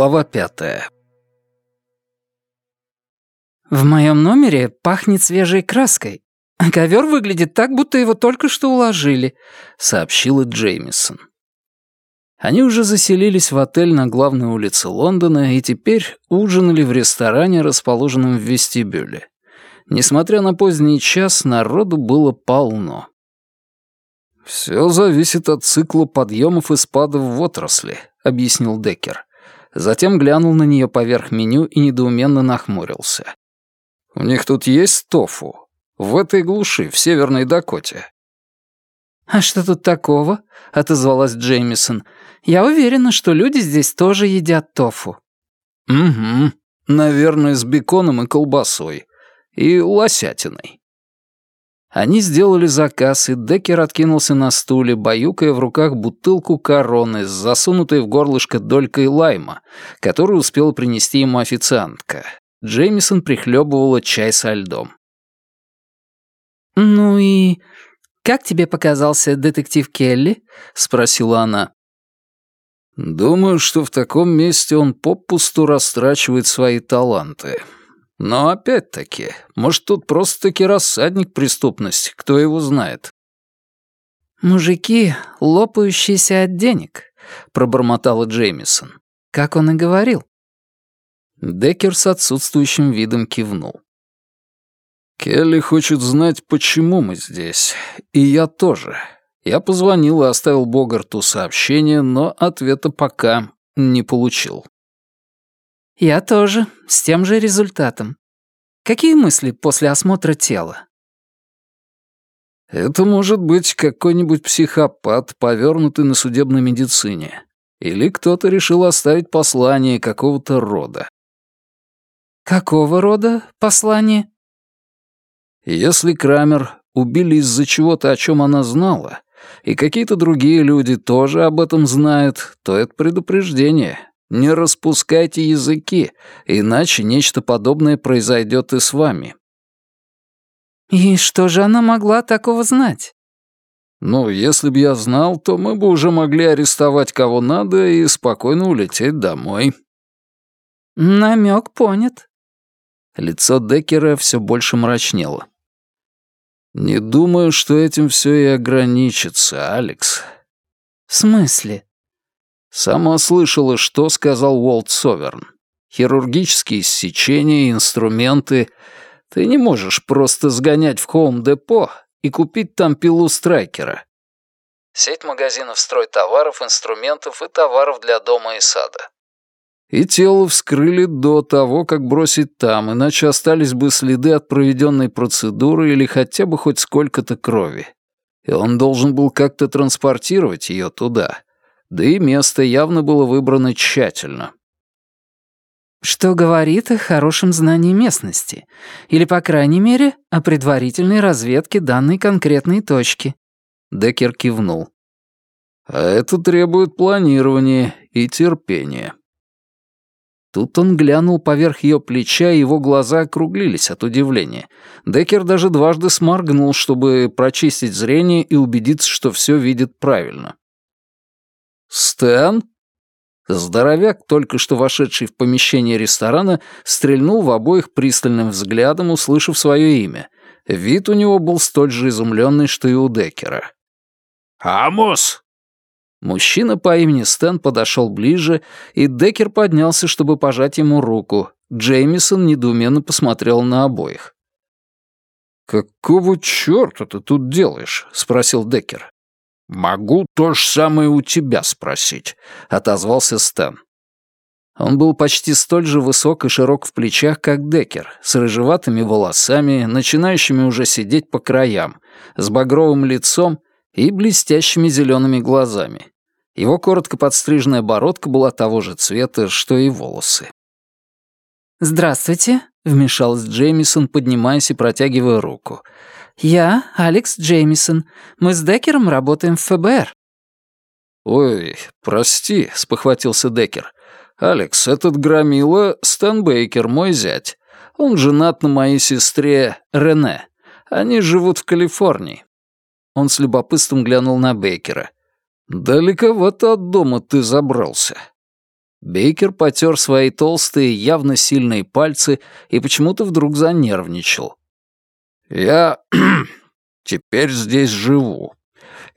Глава пятая. «В моем номере пахнет свежей краской. А ковер выглядит так, будто его только что уложили», — сообщила Джеймисон. Они уже заселились в отель на главной улице Лондона и теперь ужинали в ресторане, расположенном в вестибюле. Несмотря на поздний час, народу было полно. «Все зависит от цикла подъемов и спадов в отрасли», — объяснил Деккер. Затем глянул на нее поверх меню и недоуменно нахмурился. «У них тут есть тофу. В этой глуши, в Северной Дакоте». «А что тут такого?» — отозвалась Джеймисон. «Я уверена, что люди здесь тоже едят тофу». «Угу. Наверное, с беконом и колбасой. И лосятиной». Они сделали заказ, и Деккер откинулся на стуле, баюкая в руках бутылку короны с засунутой в горлышко долькой лайма, которую успела принести ему официантка. Джеймисон прихлебывала чай со льдом. «Ну и как тебе показался детектив Келли?» — спросила она. «Думаю, что в таком месте он попусту растрачивает свои таланты», но опять-таки, может, тут просто-таки рассадник преступности, кто его знает. «Мужики, лопающиеся от денег», — пробормотала Джеймисон. «Как он и говорил». Деккер с отсутствующим видом кивнул. «Келли хочет знать, почему мы здесь. И я тоже. Я позвонил и оставил Богарту сообщение, но ответа пока не получил». «Я тоже, с тем же результатом. Какие мысли после осмотра тела?» «Это может быть какой-нибудь психопат, повернутый на судебной медицине. Или кто-то решил оставить послание какого-то рода». «Какого рода послание?» «Если Крамер убили из-за чего-то, о чем она знала, и какие-то другие люди тоже об этом знают, то это предупреждение, не распускайте языки, иначе нечто подобное произойдет и с вами». «И что же она могла такого знать?» «Ну, если бы я знал, то мы бы уже могли арестовать кого надо и спокойно улететь домой». Намек понят». Лицо Деккера все больше мрачнело. «Не думаю, что этим все и ограничится, Алекс». «В смысле?» Сама слышала, что сказал Уолт Соверн. Хирургические иссечения, инструменты. Ты не можешь просто сгонять в Хоум-депо и купить там пилу Страйкера. Сеть магазинов стройтоваров, инструментов и товаров для дома и сада. И тело вскрыли до того, как бросить там, иначе остались бы следы от проведенной процедуры или хотя бы хоть сколько-то крови. И он должен был как-то транспортировать ее туда да и место явно было выбрано тщательно. Что говорит о хорошем знании местности, или, по крайней мере, о предварительной разведке данной конкретной точки. Деккер кивнул. А это требует планирования и терпения. Тут он глянул поверх ее плеча, и его глаза округлились от удивления. Деккер даже дважды сморгнул, чтобы прочистить зрение и убедиться, что все видит правильно. «Стэн?» Здоровяк, только что вошедший в помещение ресторана, стрельнул в обоих пристальным взглядом, услышав свое имя. Вид у него был столь же изумленный, что и у Деккера. «Амос!» Мужчина по имени Стэн подошел ближе, и Деккер поднялся, чтобы пожать ему руку. Джеймисон недоуменно посмотрел на обоих. «Какого чёрта ты тут делаешь?» — спросил Деккер. «Могу то же самое у тебя спросить», — отозвался Стэн. Он был почти столь же высок и широк в плечах, как Деккер, с рыжеватыми волосами, начинающими уже сидеть по краям, с багровым лицом и блестящими зелеными глазами. Его коротко подстриженная бородка была того же цвета, что и волосы. «Здравствуйте», — вмешалась Джеймисон, поднимаясь и протягивая руку. «Я Алекс Джеймисон. Мы с Деккером работаем в ФБР». «Ой, прости», — спохватился Деккер. «Алекс, этот громила Стэн Бейкер, мой зять. Он женат на моей сестре Рене. Они живут в Калифорнии». Он с любопытством глянул на Бейкера. «Далековато от дома ты забрался». Бейкер потер свои толстые, явно сильные пальцы и почему-то вдруг занервничал. «Я теперь здесь живу.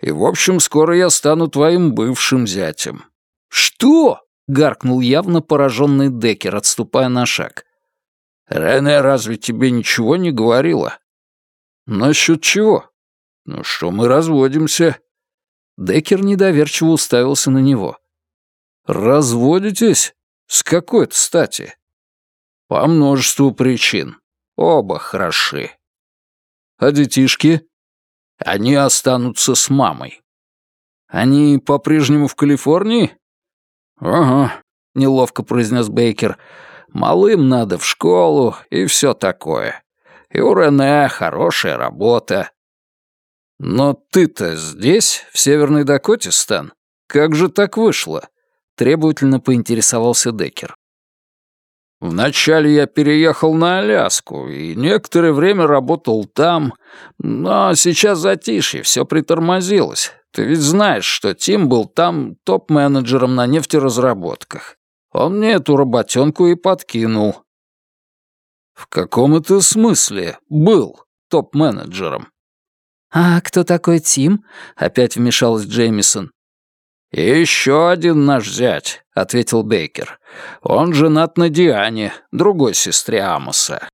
И, в общем, скоро я стану твоим бывшим зятем». «Что?» — гаркнул явно пораженный Деккер, отступая на шаг. «Рене разве тебе ничего не говорила?» «Насчет чего?» «Ну что, мы разводимся». Деккер недоверчиво уставился на него. «Разводитесь? С какой-то стати?» «По множеству причин. Оба хороши». «А детишки?» «Они останутся с мамой». «Они по-прежнему в Калифорнии?» «Ага», — неловко произнес Бейкер. «Малым надо в школу и все такое. И у Рене хорошая работа». «Но ты-то здесь, в Северной Дакоте, Стэн? Как же так вышло?» — требовательно поинтересовался Деккер. Вначале я переехал на Аляску и некоторое время работал там, но сейчас затишье, все притормозилось. Ты ведь знаешь, что Тим был там топ-менеджером на нефтеразработках. Он мне эту работенку и подкинул. В каком это смысле был топ-менеджером? «А кто такой Тим?» — опять вмешалась Джеймисон. «Еще один наш зять», — ответил Бейкер. «Он женат на Диане, другой сестре Амоса».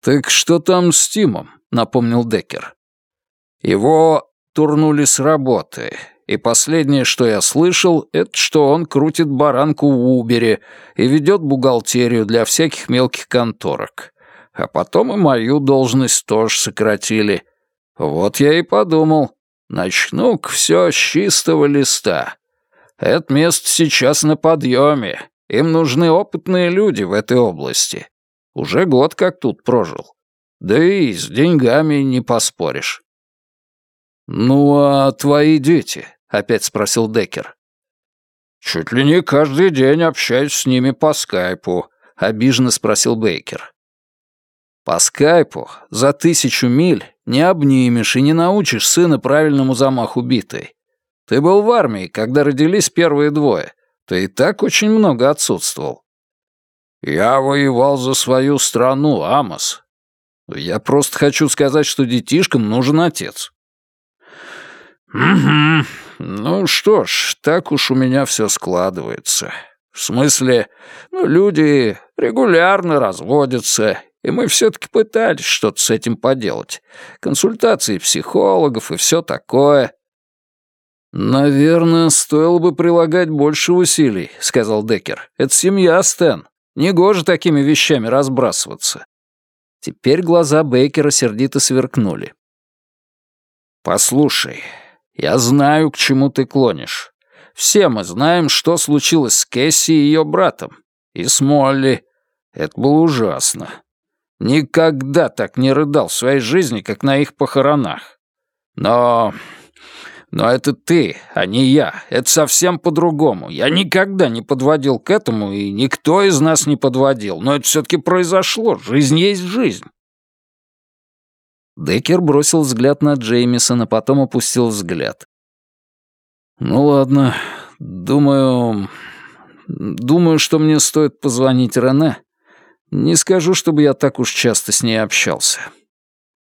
«Так что там с Тимом?» — напомнил Деккер. «Его турнули с работы, и последнее, что я слышал, это что он крутит баранку в Убере и ведет бухгалтерию для всяких мелких конторок. А потом и мою должность тоже сократили. Вот я и подумал, Начну-ка все с чистого листа. Это место сейчас на подъеме. Им нужны опытные люди в этой области. Уже год как тут прожил. Да и с деньгами не поспоришь. «Ну, а твои дети?» — опять спросил Деккер. «Чуть ли не каждый день общаюсь с ними по скайпу», — обиженно спросил Бейкер. По скайпу за тысячу миль не обнимешь и не научишь сына правильному замаху битой. Ты был в армии, когда родились первые двое. Ты и так очень много отсутствовал. Я воевал за свою страну, Амос. Я просто хочу сказать, что детишкам нужен отец. Угу. Ну что ж, так уж у меня все складывается. В смысле, ну, люди регулярно разводятся и мы все-таки пытались что-то с этим поделать. Консультации психологов и все такое. «Наверное, стоило бы прилагать больше усилий», — сказал Деккер. «Это семья, Стэн. Негоже такими вещами разбрасываться». Теперь глаза Бейкера сердито сверкнули. «Послушай, я знаю, к чему ты клонишь. Все мы знаем, что случилось с Кэсси и ее братом. И с Молли. Это было ужасно. Никогда так не рыдал в своей жизни, как на их похоронах. Но... Но это ты, а не я. Это совсем по-другому. Я никогда не подводил к этому, и никто из нас не подводил. Но это все-таки произошло. Жизнь есть жизнь. Деккер бросил взгляд на Джеймисона, потом опустил взгляд. «Ну ладно, думаю... Думаю, что мне стоит позвонить Рене не скажу, чтобы я так уж часто с ней общался.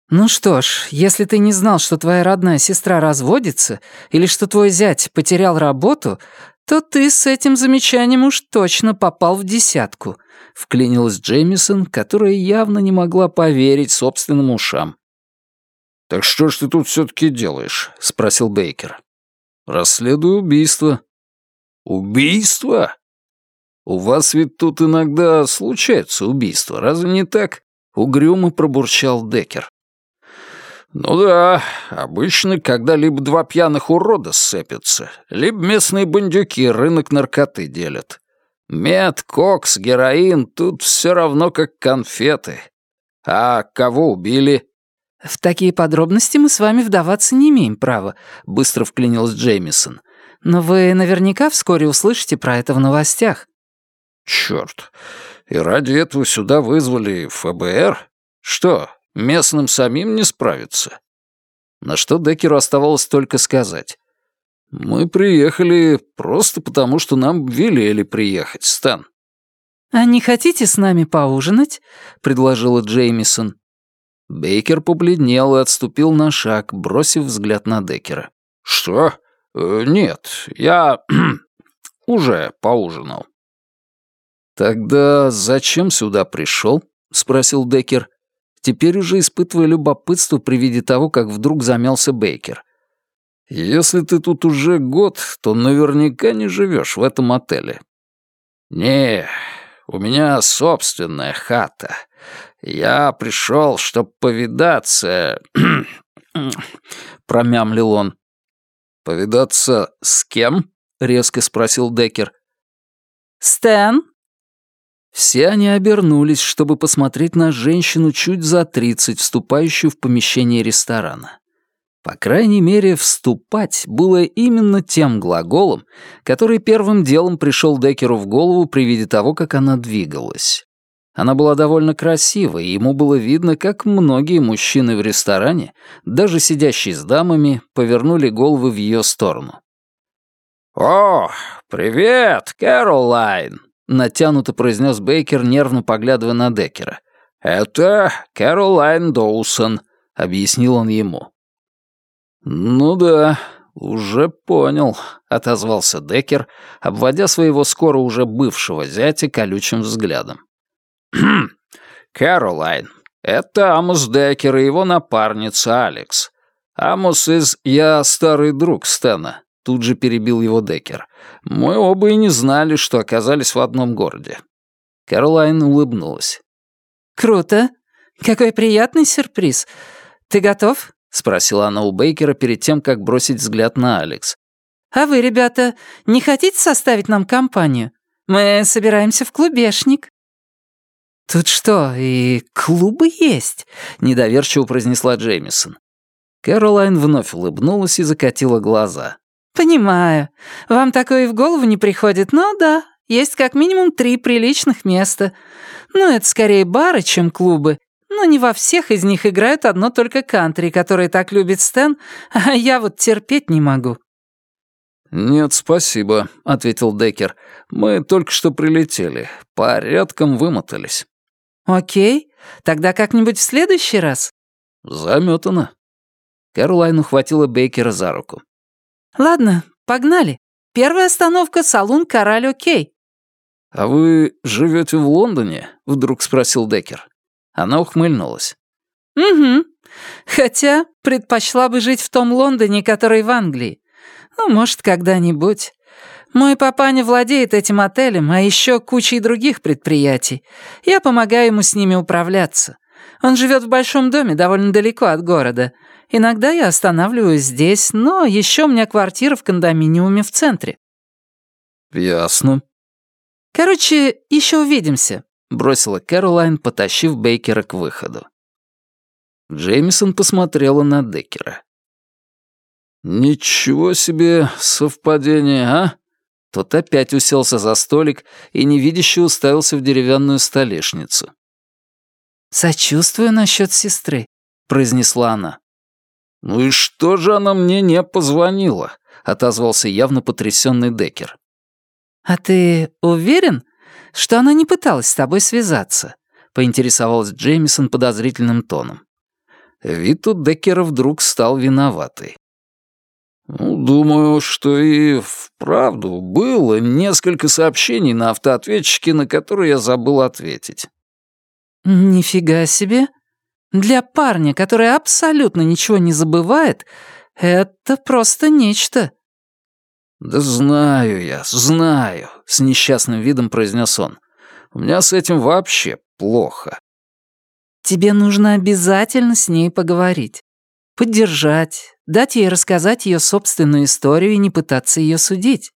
«Ну что ж, если ты не знал, что твоя родная сестра разводится, или что твой зять потерял работу, то ты с этим замечанием уж точно попал в десятку», — вклинилась Джеймисон, которая явно не могла поверить собственным ушам. «Так что ж ты тут все-таки делаешь?» — спросил Бейкер. «Расследую убийство». «Убийство?» «У вас ведь тут иногда случаются убийства, разве не так?» — угрюмо пробурчал Декер. «Ну да, обычно, когда либо два пьяных урода сцепятся, либо местные бандюки рынок наркоты делят. Мед, кокс, героин — тут все равно как конфеты. А кого убили?» «В такие подробности мы с вами вдаваться не имеем права», — быстро вклинилась Джеймисон. «Но вы наверняка вскоре услышите про это в новостях». Черт. И ради этого сюда вызвали ФБР? Что, местным самим не справиться? На что Деккеру оставалось только сказать. Мы приехали просто потому, что нам велели приехать, Стэн. «А не хотите с нами поужинать?» — предложила Джеймисон. Бейкер побледнел и отступил на шаг, бросив взгляд на Деккера. «Что? Э, нет, я уже поужинал». «Тогда зачем сюда пришел?» — спросил Деккер, теперь уже испытывая любопытство при виде того, как вдруг замялся Бейкер. «Если ты тут уже год, то наверняка не живешь в этом отеле». «Не, у меня собственная хата. Я пришел, чтобы повидаться...» промямлил он. «Повидаться с кем?» — резко спросил Деккер. «Стэн?» Все они обернулись, чтобы посмотреть на женщину чуть за тридцать, вступающую в помещение ресторана. По крайней мере, «вступать» было именно тем глаголом, который первым делом пришел Деккеру в голову при виде того, как она двигалась. Она была довольно красивой, и ему было видно, как многие мужчины в ресторане, даже сидящие с дамами, повернули головы в ее сторону. «О, привет, Кэролайн!» — натянуто произнес Бейкер, нервно поглядывая на Деккера. «Это Кэролайн Доусон», — объяснил он ему. «Ну да, уже понял», — отозвался Деккер, обводя своего скоро уже бывшего зятя колючим взглядом. «Хм, Кэролайн, это Амос Деккер и его напарница Алекс. Амос из «Я старый друг Стэна», — тут же перебил его Деккер. «Мы оба и не знали, что оказались в одном городе». Кэролайн улыбнулась. «Круто. Какой приятный сюрприз. Ты готов?» — спросила она у Бейкера перед тем, как бросить взгляд на Алекс. «А вы, ребята, не хотите составить нам компанию? Мы собираемся в клубешник». «Тут что, и клубы есть?» — недоверчиво произнесла Джеймисон. Кэролайн вновь улыбнулась и закатила глаза. «Понимаю. Вам такое и в голову не приходит, но да, есть как минимум три приличных места. Ну, это скорее бары, чем клубы, но не во всех из них играют одно только кантри, которое так любит Стэн, а я вот терпеть не могу». «Нет, спасибо», — ответил Деккер. «Мы только что прилетели. Порядком вымотались». «Окей. Тогда как-нибудь в следующий раз?» «Заметано». Кэролайн ухватила Бейкера за руку. «Ладно, погнали. Первая остановка — салон «Кораль Окей». «А вы живете в Лондоне?» — вдруг спросил Деккер. Она ухмыльнулась. «Угу. Хотя предпочла бы жить в том Лондоне, который в Англии. Ну, может, когда-нибудь. Мой папаня владеет этим отелем, а еще кучей других предприятий. Я помогаю ему с ними управляться. Он живет в большом доме довольно далеко от города. Иногда я останавливаюсь здесь, но еще у меня квартира в кондоминиуме в центре». «Ясно». «Короче, еще увидимся. — бросила Кэролайн, потащив Бейкера к выходу. Джеймисон посмотрела на Деккера. «Ничего себе совпадение, а?» Тот опять уселся за столик и невидяще уставился в деревянную столешницу. «Сочувствую насчет сестры», — произнесла она. «Ну и что же она мне не позвонила?» — отозвался явно потрясенный Деккер. «А ты уверен, что она не пыталась с тобой связаться?» — поинтересовалась Джеймисон подозрительным тоном. Вид у Деккера вдруг стал виноватый. «Ну, думаю, что и вправду было несколько сообщений на автоответчике, на которые я забыл ответить». «Нифига себе! Для парня, который абсолютно ничего не забывает, это просто нечто». «Да знаю я, знаю», — с несчастным видом произнес он. «У меня с этим вообще плохо». «Тебе нужно обязательно с ней поговорить. Поддержать, дать ей рассказать ее собственную историю и не пытаться ее судить».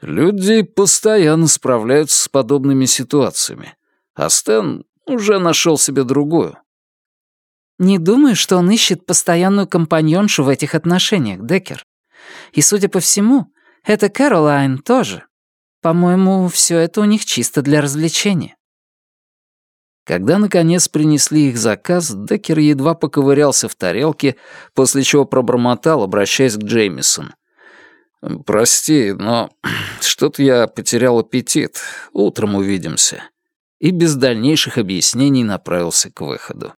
Люди постоянно справляются с подобными ситуациями, а Стэн уже нашел себе другую. Не думаю, что он ищет постоянную компаньоншу в этих отношениях, Деккер. И, судя по всему, это Кэролайн тоже. По-моему, все это у них чисто для развлечения. Когда, наконец, принесли их заказ, Деккер едва поковырялся в тарелке, после чего пробормотал, обращаясь к Джеймисон. «Прости, но что-то я потерял аппетит. Утром увидимся». И без дальнейших объяснений направился к выходу.